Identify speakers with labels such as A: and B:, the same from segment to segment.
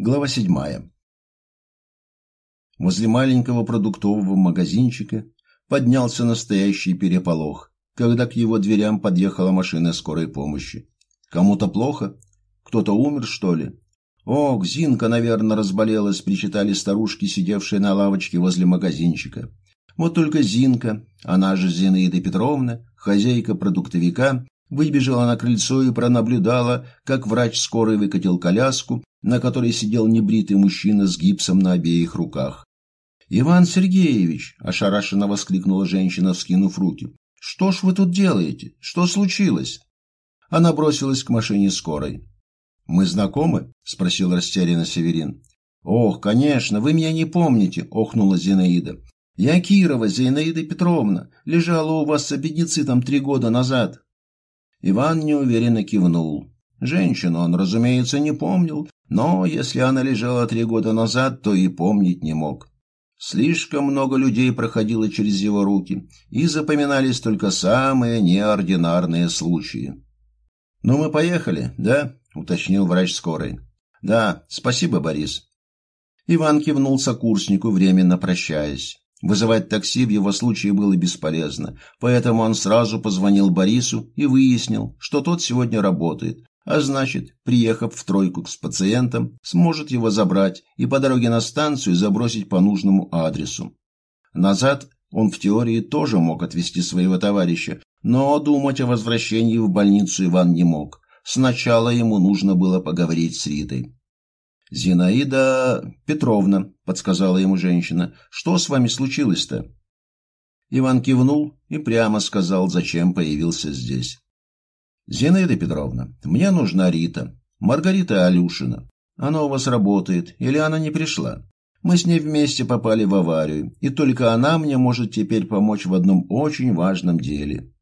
A: Глава седьмая. Возле маленького продуктового магазинчика поднялся настоящий переполох, когда к его дверям подъехала машина скорой помощи. Кому-то плохо? Кто-то умер, что ли? Ох, Зинка, наверное, разболелась, причитали старушки, сидевшие на лавочке возле магазинчика. Вот только Зинка, она же Зинаида Петровна, хозяйка продуктовика, выбежала на крыльцо и пронаблюдала, как врач скорой выкатил коляску, на которой сидел небритый мужчина с гипсом на обеих руках. «Иван Сергеевич!» – ошарашенно воскликнула женщина, вскинув руки. «Что ж вы тут делаете? Что случилось?» Она бросилась к машине скорой. «Мы знакомы?» – спросил растерянно Северин. «Ох, конечно, вы меня не помните!» – охнула Зинаида. «Я Кирова, Зинаида Петровна, лежала у вас с аппендицитом три года назад». Иван неуверенно кивнул. Женщину он, разумеется, не помнил, но если она лежала три года назад, то и помнить не мог. Слишком много людей проходило через его руки, и запоминались только самые неординарные случаи. «Ну, мы поехали, да?» — уточнил врач скорой. «Да, спасибо, Борис». Иван кивнул сокурснику, временно прощаясь. Вызывать такси в его случае было бесполезно, поэтому он сразу позвонил Борису и выяснил, что тот сегодня работает, а значит, приехав в тройку с пациентом, сможет его забрать и по дороге на станцию забросить по нужному адресу. Назад он в теории тоже мог отвезти своего товарища, но думать о возвращении в больницу Иван не мог. Сначала ему нужно было поговорить с Ритой. «Зинаида Петровна», — подсказала ему женщина, — «что с вами случилось-то?» Иван кивнул и прямо сказал, зачем появился здесь. «Зинаида Петровна, мне нужна Рита, Маргарита Алюшина. Она у вас работает, или она не пришла? Мы с ней вместе попали в аварию, и только она мне может теперь помочь в одном очень важном деле».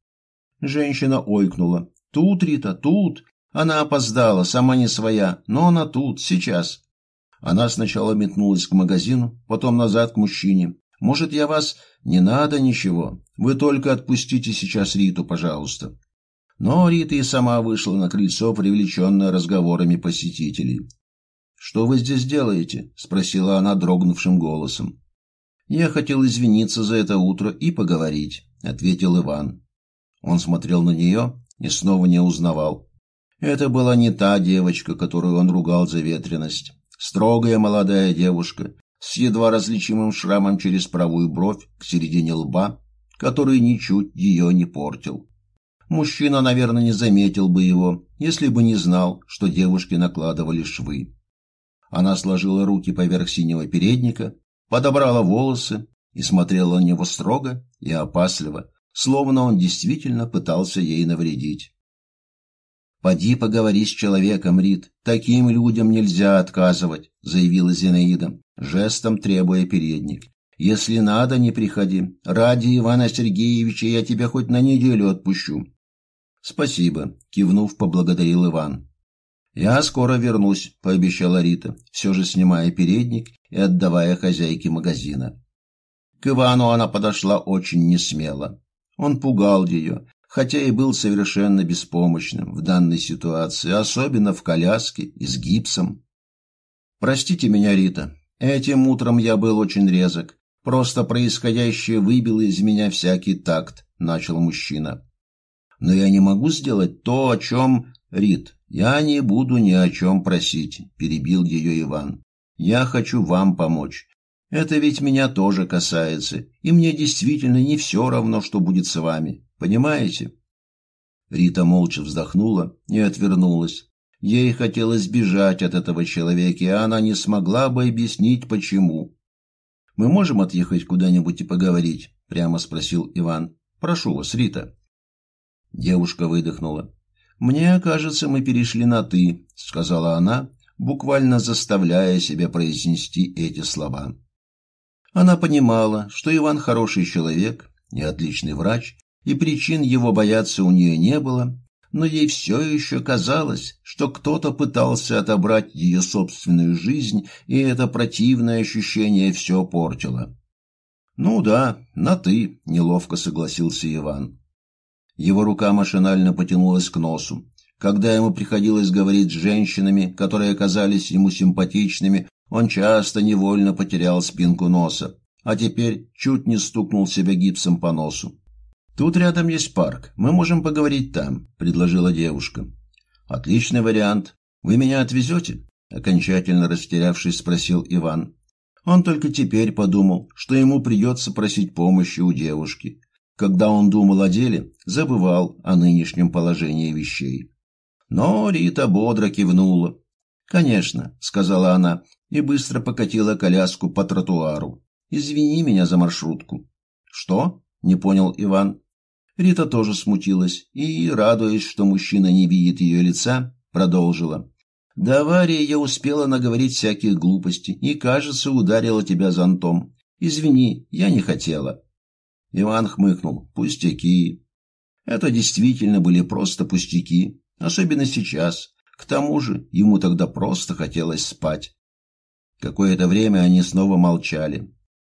A: Женщина ойкнула. «Тут, Рита, тут. Она опоздала, сама не своя, но она тут, сейчас». Она сначала метнулась к магазину, потом назад к мужчине. «Может, я вас...» «Не надо ничего. Вы только отпустите сейчас Риту, пожалуйста. Но Рита и сама вышла на крыльцо, привлеченная разговорами посетителей. «Что вы здесь делаете?» – спросила она дрогнувшим голосом. «Я хотел извиниться за это утро и поговорить», – ответил Иван. Он смотрел на нее и снова не узнавал. Это была не та девочка, которую он ругал за ветренность. Строгая молодая девушка с едва различимым шрамом через правую бровь к середине лба, который ничуть ее не портил. Мужчина, наверное, не заметил бы его, если бы не знал, что девушки накладывали швы. Она сложила руки поверх синего передника, подобрала волосы и смотрела на него строго и опасливо, словно он действительно пытался ей навредить. «Поди поговори с человеком, Рит. Таким людям нельзя отказывать», — заявила Зинаида, жестом требуя передник. «Если надо, не приходи. Ради Ивана Сергеевича я тебя хоть на неделю отпущу. «Спасибо», — кивнув, поблагодарил Иван. «Я скоро вернусь», — пообещала Рита, все же снимая передник и отдавая хозяйке магазина. К Ивану она подошла очень несмело. Он пугал ее, хотя и был совершенно беспомощным в данной ситуации, особенно в коляске и с гипсом. «Простите меня, Рита, этим утром я был очень резок. Просто происходящее выбило из меня всякий такт», — начал мужчина. Но я не могу сделать то, о чем... Рит, я не буду ни о чем просить, перебил ее Иван. Я хочу вам помочь. Это ведь меня тоже касается, и мне действительно не все равно, что будет с вами. Понимаете? Рита молча вздохнула и отвернулась. Ей хотелось бежать от этого человека, и она не смогла бы объяснить, почему. «Мы можем отъехать куда-нибудь и поговорить?» – прямо спросил Иван. «Прошу вас, Рита». Девушка выдохнула. «Мне кажется, мы перешли на «ты», — сказала она, буквально заставляя себя произнести эти слова. Она понимала, что Иван хороший человек и отличный врач, и причин его бояться у нее не было, но ей все еще казалось, что кто-то пытался отобрать ее собственную жизнь, и это противное ощущение все портило. «Ну да, на «ты», — неловко согласился Иван. Его рука машинально потянулась к носу. Когда ему приходилось говорить с женщинами, которые оказались ему симпатичными, он часто невольно потерял спинку носа, а теперь чуть не стукнул себя гипсом по носу. «Тут рядом есть парк, мы можем поговорить там», — предложила девушка. «Отличный вариант. Вы меня отвезете?» — окончательно растерявшись, спросил Иван. Он только теперь подумал, что ему придется просить помощи у девушки. Когда он думал о деле, забывал о нынешнем положении вещей. Но Рита бодро кивнула. «Конечно», — сказала она и быстро покатила коляску по тротуару. «Извини меня за маршрутку». «Что?» — не понял Иван. Рита тоже смутилась и, радуясь, что мужчина не видит ее лица, продолжила. До аварии я успела наговорить всяких глупостей и, кажется, ударила тебя зонтом. Извини, я не хотела. Иван хмыкнул. Пустяки. Это действительно были просто пустяки, особенно сейчас. К тому же ему тогда просто хотелось спать. Какое-то время они снова молчали.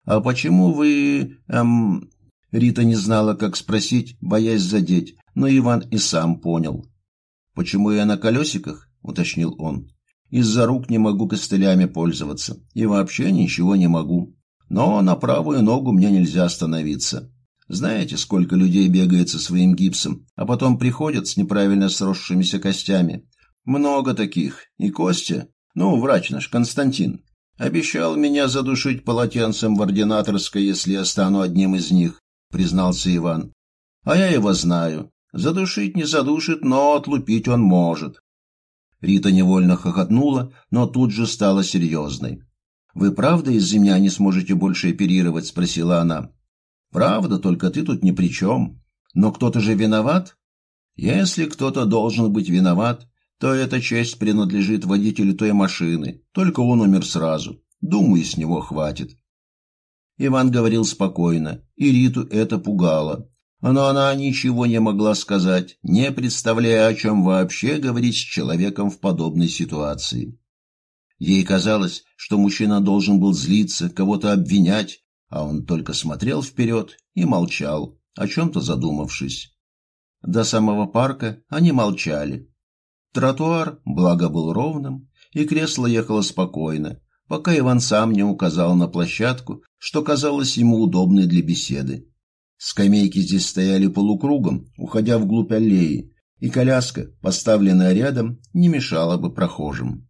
A: «А почему вы... эм...» Рита не знала, как спросить, боясь задеть, но Иван и сам понял. «Почему я на колесиках?» — уточнил он. «Из-за рук не могу костылями пользоваться. И вообще ничего не могу. Но на правую ногу мне нельзя остановиться. Знаете, сколько людей бегает со своим гипсом, а потом приходят с неправильно сросшимися костями? Много таких. И Костя, ну, врач наш, Константин, обещал меня задушить полотенцем в ординаторской, если я стану одним из них», — признался Иван. «А я его знаю. Задушить не задушит, но отлупить он может. Рита невольно хохотнула, но тут же стала серьезной. «Вы правда из-за не сможете больше оперировать?» – спросила она. «Правда, только ты тут ни при чем. Но кто-то же виноват?» «Если кто-то должен быть виноват, то эта честь принадлежит водителю той машины, только он умер сразу. Думаю, с него хватит». Иван говорил спокойно, и Риту это пугало но она ничего не могла сказать, не представляя, о чем вообще говорить с человеком в подобной ситуации. Ей казалось, что мужчина должен был злиться, кого-то обвинять, а он только смотрел вперед и молчал, о чем-то задумавшись. До самого парка они молчали. Тротуар, благо, был ровным, и кресло ехало спокойно, пока Иван сам не указал на площадку, что казалось ему удобной для беседы. Скамейки здесь стояли полукругом, уходя вглубь аллеи, и коляска, поставленная рядом, не мешала бы прохожим.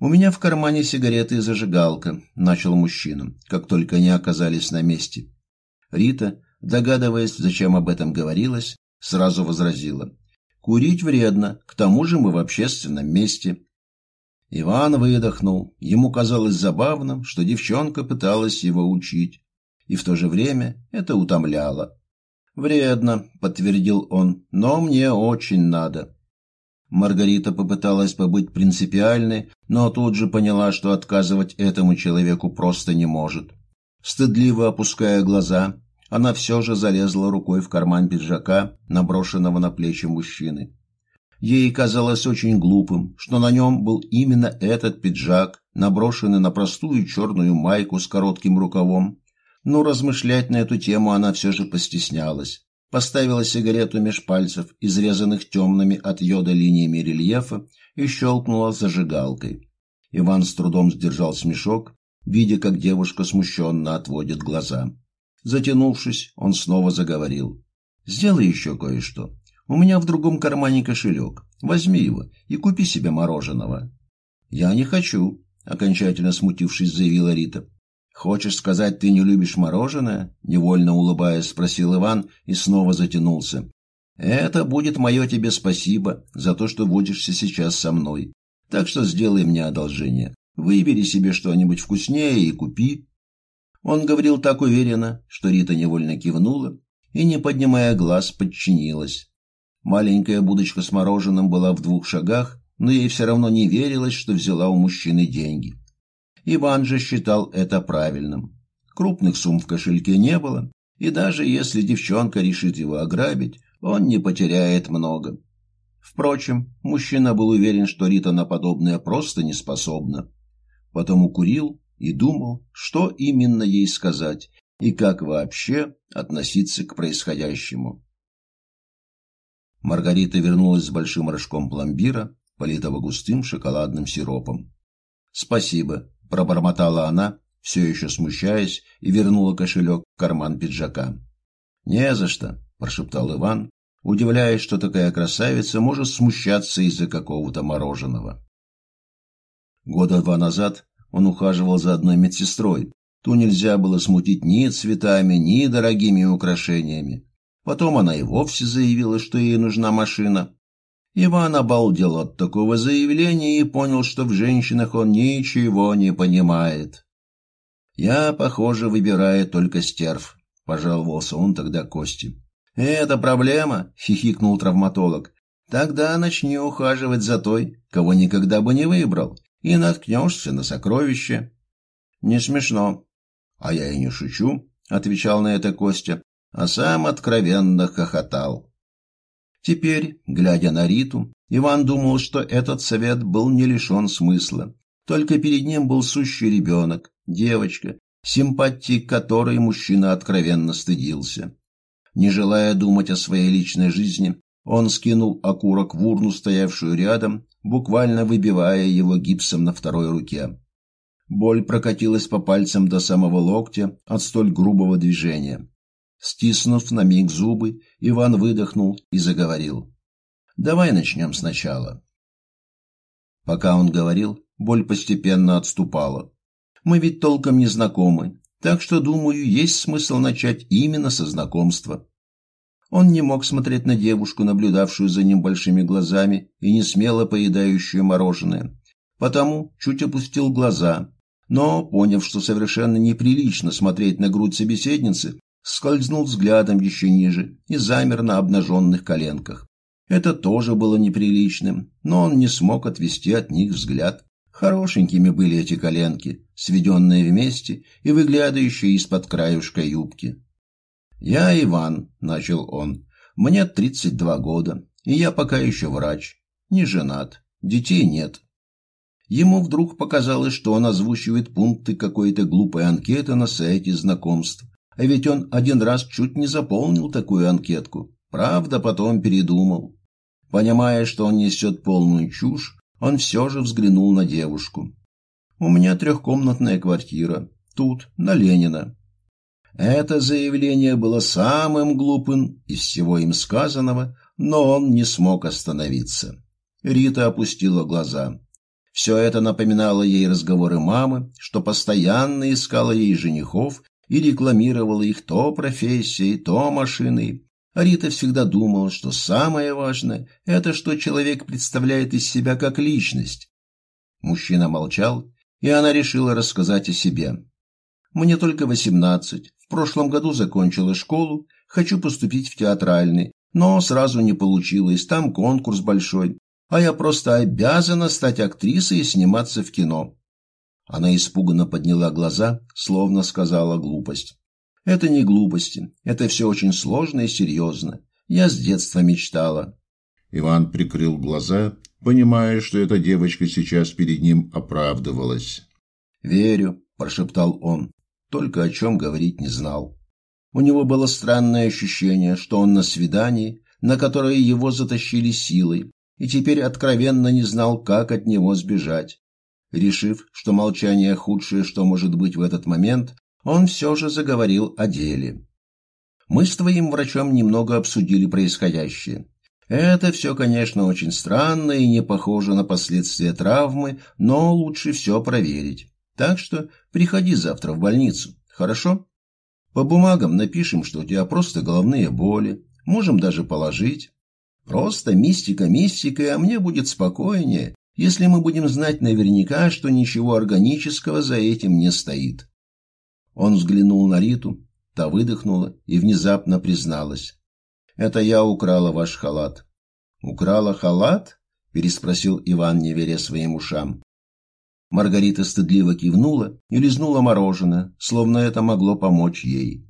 A: «У меня в кармане сигареты и зажигалка», — начал мужчина, как только они оказались на месте. Рита, догадываясь, зачем об этом говорилось, сразу возразила. «Курить вредно, к тому же мы в общественном месте». Иван выдохнул. Ему казалось забавным, что девчонка пыталась его учить и в то же время это утомляло. «Вредно», — подтвердил он, — «но мне очень надо». Маргарита попыталась побыть принципиальной, но тут же поняла, что отказывать этому человеку просто не может. Стыдливо опуская глаза, она все же залезла рукой в карман пиджака, наброшенного на плечи мужчины. Ей казалось очень глупым, что на нем был именно этот пиджак, наброшенный на простую черную майку с коротким рукавом, но размышлять на эту тему она все же постеснялась. Поставила сигарету меж пальцев, изрезанных темными от йода линиями рельефа, и щелкнула зажигалкой. Иван с трудом сдержал смешок, видя, как девушка смущенно отводит глаза. Затянувшись, он снова заговорил. «Сделай еще кое-что. У меня в другом кармане кошелек. Возьми его и купи себе мороженого». «Я не хочу», — окончательно смутившись, заявила Рита. «Хочешь сказать, ты не любишь мороженое?» – невольно улыбаясь, спросил Иван и снова затянулся. «Это будет мое тебе спасибо за то, что водишься сейчас со мной. Так что сделай мне одолжение. Выбери себе что-нибудь вкуснее и купи». Он говорил так уверенно, что Рита невольно кивнула и, не поднимая глаз, подчинилась. Маленькая будочка с мороженым была в двух шагах, но ей все равно не верилось, что взяла у мужчины деньги. Иван же считал это правильным. Крупных сумм в кошельке не было, и даже если девчонка решит его ограбить, он не потеряет много. Впрочем, мужчина был уверен, что Рита на подобное просто не способна. Потому курил и думал, что именно ей сказать и как вообще относиться к происходящему. Маргарита вернулась с большим рожком пломбира, политого густым шоколадным сиропом. «Спасибо», — пробормотала она, все еще смущаясь, и вернула кошелек в карман пиджака. «Не за что», — прошептал Иван, удивляясь, что такая красавица может смущаться из-за какого-то мороженого. Года два назад он ухаживал за одной медсестрой. Ту нельзя было смутить ни цветами, ни дорогими украшениями. Потом она и вовсе заявила, что ей нужна машина. Иван обалдел от такого заявления и понял, что в женщинах он ничего не понимает. «Я, похоже, выбираю только стерв», — пожаловался он тогда Кости. «Это проблема?» — хихикнул травматолог. «Тогда начни ухаживать за той, кого никогда бы не выбрал, и наткнешься на сокровище». «Не смешно». «А я и не шучу», — отвечал на это Костя, а сам откровенно хохотал. Теперь, глядя на Риту, Иван думал, что этот совет был не лишен смысла. Только перед ним был сущий ребенок, девочка, симпатии которой мужчина откровенно стыдился. Не желая думать о своей личной жизни, он скинул окурок в урну, стоявшую рядом, буквально выбивая его гипсом на второй руке. Боль прокатилась по пальцам до самого локтя от столь грубого движения. Стиснув на миг зубы, Иван выдохнул и заговорил. «Давай начнем сначала». Пока он говорил, боль постепенно отступала. «Мы ведь толком не знакомы, так что, думаю, есть смысл начать именно со знакомства. Он не мог смотреть на девушку, наблюдавшую за ним большими глазами и не смело поедающую мороженое. Потому чуть опустил глаза, но, поняв, что совершенно неприлично смотреть на грудь собеседницы, скользнул взглядом еще ниже и замер на обнаженных коленках. Это тоже было неприличным, но он не смог отвести от них взгляд. Хорошенькими были эти коленки, сведенные вместе и выглядывающие из-под краюшка юбки. «Я Иван», — начал он. «Мне 32 года, и я пока еще врач. Не женат, детей нет». Ему вдруг показалось, что он озвучивает пункты какой-то глупой анкеты на сайте знакомств. А ведь он один раз чуть не заполнил такую анкетку. Правда, потом передумал. Понимая, что он несет полную чушь, он все же взглянул на девушку. «У меня трехкомнатная квартира. Тут, на Ленина». Это заявление было самым глупым из всего им сказанного, но он не смог остановиться. Рита опустила глаза. Все это напоминало ей разговоры мамы, что постоянно искала ей женихов и рекламировала их то профессией, то машиной. А Рита всегда думала, что самое важное – это что человек представляет из себя как личность. Мужчина молчал, и она решила рассказать о себе. «Мне только восемнадцать. В прошлом году закончила школу, хочу поступить в театральный, но сразу не получилось, там конкурс большой, а я просто обязана стать актрисой и сниматься в кино. Она испуганно подняла глаза, словно сказала глупость. Это не глупости, это все очень сложно и серьезно. Я с детства мечтала.
B: Иван прикрыл глаза, понимая, что эта девочка сейчас перед ним оправдывалась.
A: «Верю», – прошептал он, только о чем говорить не знал. У него было странное ощущение, что он на свидании, на которое его затащили силой, и теперь откровенно не знал, как от него сбежать. Решив, что молчание худшее, что может быть в этот момент, он все же заговорил о деле. «Мы с твоим врачом немного обсудили происходящее. Это все, конечно, очень странно и не похоже на последствия травмы, но лучше все проверить. Так что приходи завтра в больницу, хорошо? По бумагам напишем, что у тебя просто головные боли, можем даже положить. Просто мистика мистикой, а мне будет спокойнее, если мы будем знать наверняка, что ничего органического за этим не стоит. Он взглянул на Риту, та выдохнула и внезапно призналась. «Это я украла ваш халат». «Украла халат?» – переспросил Иван, не веря своим ушам. Маргарита стыдливо кивнула и лизнула мороженое, словно это могло помочь ей.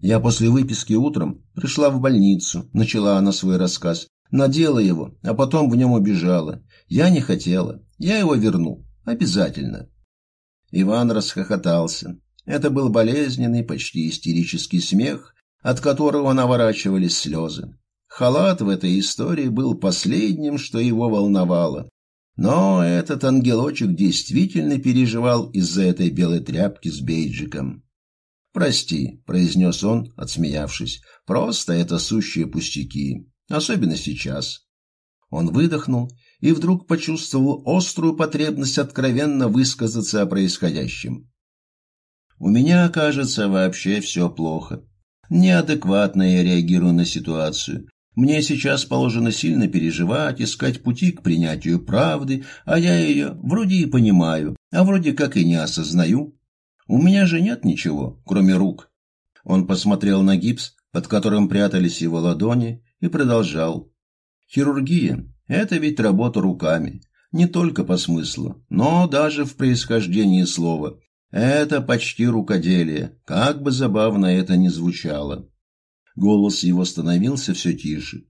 A: «Я после выписки утром пришла в больницу», – начала она свой рассказ, Надела его, а потом в нем убежала. Я не хотела. Я его верну. Обязательно. Иван расхохотался. Это был болезненный, почти истерический смех, от которого наворачивались слезы. Халат в этой истории был последним, что его волновало. Но этот ангелочек действительно переживал из-за этой белой тряпки с бейджиком. «Прости», — произнес он, отсмеявшись, — «просто это сущие пустяки, особенно сейчас». Он выдохнул и вдруг почувствовал острую потребность откровенно высказаться о происходящем. «У меня, кажется, вообще все плохо. Неадекватно я реагирую на ситуацию. Мне сейчас положено сильно переживать, искать пути к принятию правды, а я ее вроде и понимаю, а вроде как и не осознаю. У меня же нет ничего, кроме рук». Он посмотрел на гипс, под которым прятались его ладони, и продолжал. «Хирургия это ведь работа руками, не только по смыслу, но даже в происхождении слова. Это почти рукоделие, как бы забавно это ни звучало. Голос его становился все тише.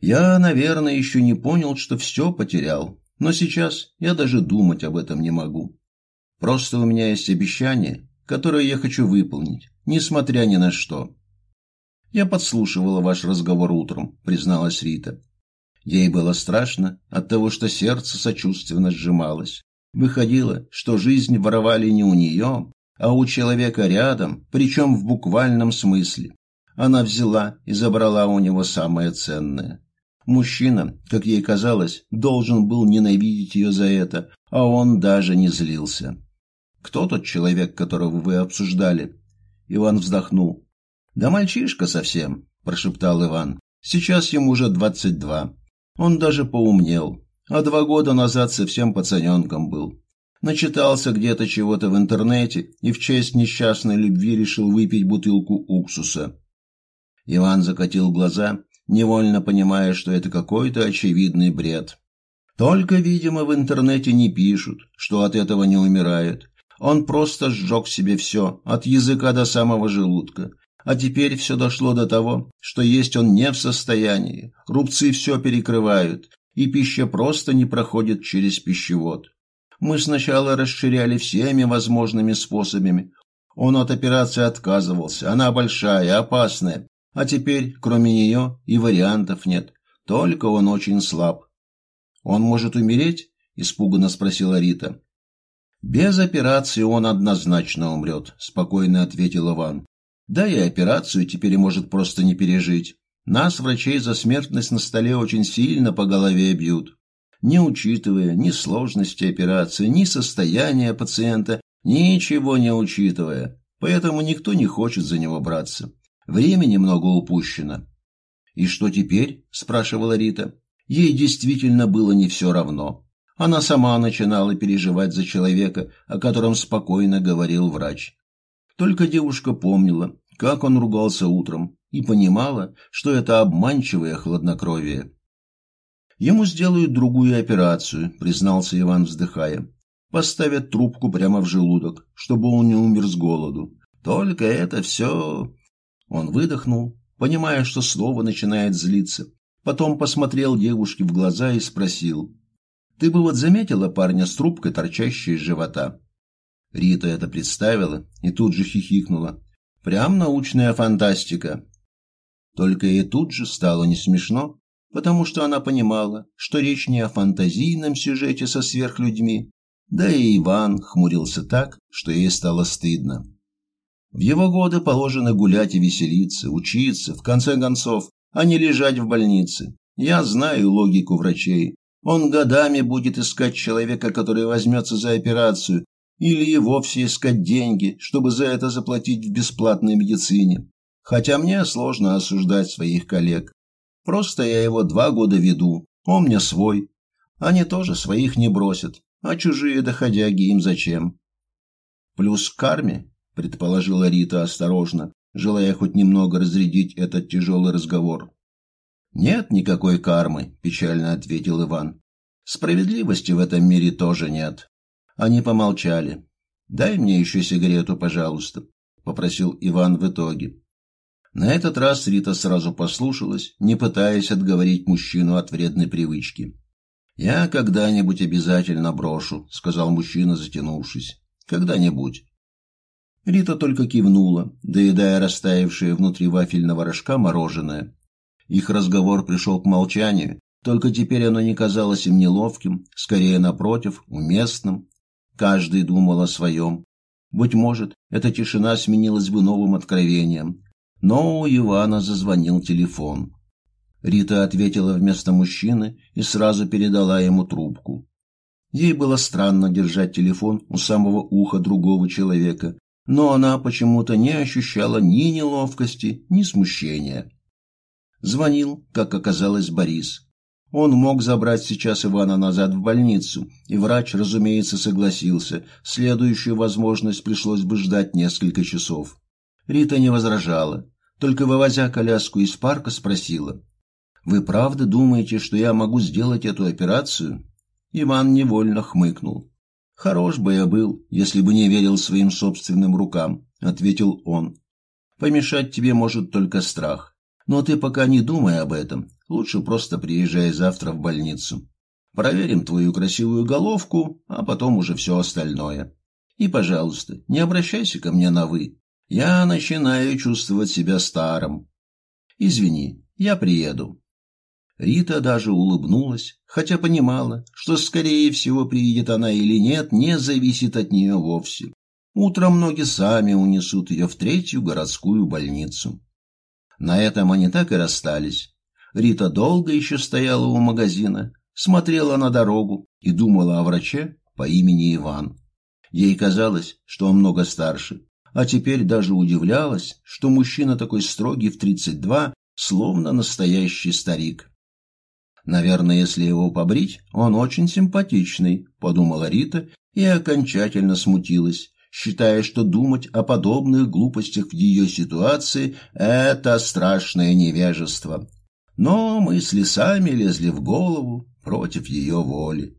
A: Я, наверное, еще не понял, что все потерял, но сейчас я даже думать об этом не могу. Просто у меня есть обещание, которое я хочу выполнить, несмотря ни на что. Я подслушивала ваш разговор утром, призналась Рита. Ей было страшно от того, что сердце сочувственно сжималось. Выходило, что жизнь воровали не у нее, а у человека рядом, причем в буквальном смысле. Она взяла и забрала у него самое ценное. Мужчина, как ей казалось, должен был ненавидеть ее за это, а он даже не злился. «Кто тот человек, которого вы обсуждали?» Иван вздохнул. «Да мальчишка совсем», – прошептал Иван. «Сейчас ему уже двадцать два. Он даже поумнел, а два года назад совсем пацаненком был. Начитался где-то чего-то в интернете и в честь несчастной любви решил выпить бутылку уксуса. Иван закатил глаза, невольно понимая, что это какой-то очевидный бред. Только, видимо, в интернете не пишут, что от этого не умирает. Он просто сжег себе все, от языка до самого желудка, а теперь все дошло до того, что есть он не в состоянии, рубцы все перекрывают, и пища просто не проходит через пищевод. Мы сначала расширяли всеми возможными способами. Он от операции отказывался, она большая, опасная, а теперь, кроме нее, и вариантов нет, только он очень слаб. «Он может умереть?» – испуганно спросила Рита. «Без операции он однозначно умрет», – спокойно ответил Иван. Да и операцию теперь может просто не пережить. Нас, врачей, за смертность на столе очень сильно по голове бьют. Не учитывая ни сложности операции, ни состояния пациента, ничего не учитывая. Поэтому никто не хочет за него браться. Времени много упущено. «И что теперь?» – спрашивала Рита. Ей действительно было не все равно. Она сама начинала переживать за человека, о котором спокойно говорил врач. Только девушка помнила, как он ругался утром, и понимала, что это обманчивое хладнокровие. «Ему сделают другую операцию», — признался Иван, вздыхая. «Поставят трубку прямо в желудок, чтобы он не умер с голоду. Только это все...» Он выдохнул, понимая, что слово начинает злиться. Потом посмотрел девушке в глаза и спросил. «Ты бы вот заметила парня с трубкой, торчащей из живота?» Рита это представила и тут же хихикнула. Прям научная фантастика. Только и тут же стало не смешно, потому что она понимала, что речь не о фантазийном сюжете со сверхлюдьми, да и Иван хмурился так, что ей стало стыдно. В его годы положено гулять и веселиться, учиться, в конце концов, а не лежать в больнице. Я знаю логику врачей. Он годами будет искать человека, который возьмется за операцию, или и вовсе искать деньги, чтобы за это заплатить в бесплатной медицине. Хотя мне сложно осуждать своих коллег. Просто я его два года веду, он мне свой. Они тоже своих не бросят, а чужие доходяги им зачем? Плюс к карме, предположила Рита осторожно, желая хоть немного разрядить этот тяжелый разговор. «Нет никакой кармы», – печально ответил Иван. «Справедливости в этом мире тоже нет. Они помолчали. «Дай мне еще сигарету, пожалуйста», — попросил Иван в итоге. На этот раз Рита сразу послушалась, не пытаясь отговорить мужчину от вредной привычки. «Я когда-нибудь обязательно брошу», — сказал мужчина, затянувшись. «Когда-нибудь». Рита только кивнула, доедая растаявшее внутри вафельного рожка мороженое. Их разговор пришел к молчанию, только теперь оно не казалось им неловким, скорее, напротив, уместным. Каждый думал о своем. Быть может, эта тишина сменилась бы новым откровением. Но у Ивана зазвонил телефон. Рита ответила вместо мужчины и сразу передала ему трубку. Ей было странно держать телефон у самого уха другого человека, но она почему-то не ощущала ни неловкости, ни смущения. Звонил, как оказалось, Борис. Он мог забрать сейчас Ивана назад в больницу, и врач, разумеется, согласился. Следующую возможность пришлось бы ждать несколько часов. Рита не возражала, только вывозя коляску из парка спросила. «Вы правда думаете, что я могу сделать эту операцию?» Иван невольно хмыкнул. «Хорош бы я был, если бы не верил своим собственным рукам», — ответил он. «Помешать тебе может только страх. Но ты пока не думай об этом. Лучше просто приезжай завтра в больницу. Проверим твою красивую головку, а потом уже все остальное. И, пожалуйста, не обращайся ко мне на «вы». Я начинаю чувствовать себя старым. Извини, я приеду. Рита даже улыбнулась, хотя понимала, что, скорее всего, приедет она или нет, не зависит от нее вовсе. Утром ноги сами унесут ее в третью городскую больницу. На этом они так и расстались. Рита долго еще стояла у магазина, смотрела на дорогу и думала о враче по имени Иван. Ей казалось, что он много старше, а теперь даже удивлялась, что мужчина такой строгий в 32, словно настоящий старик. Наверное, если его побрить, он очень симпатичный, подумала Рита и окончательно смутилась, считая, что думать о подобных глупостях в ее ситуации – это страшное невежество. Но мысли сами лезли в голову против ее воли.